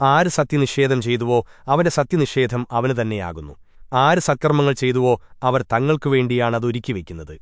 ആര് സത്യനിഷേധം ചെയ്തുവോ അവന്റെ സത്യനിഷേധം അവനു തന്നെയാകുന്നു. ആര് സത്കർമ്മങ്ങൾ ചെയ്തുവോ അവർ തങ്ങൾക്കു വേണ്ടിയാണതൊരുക്കിവെക്കുന്നത്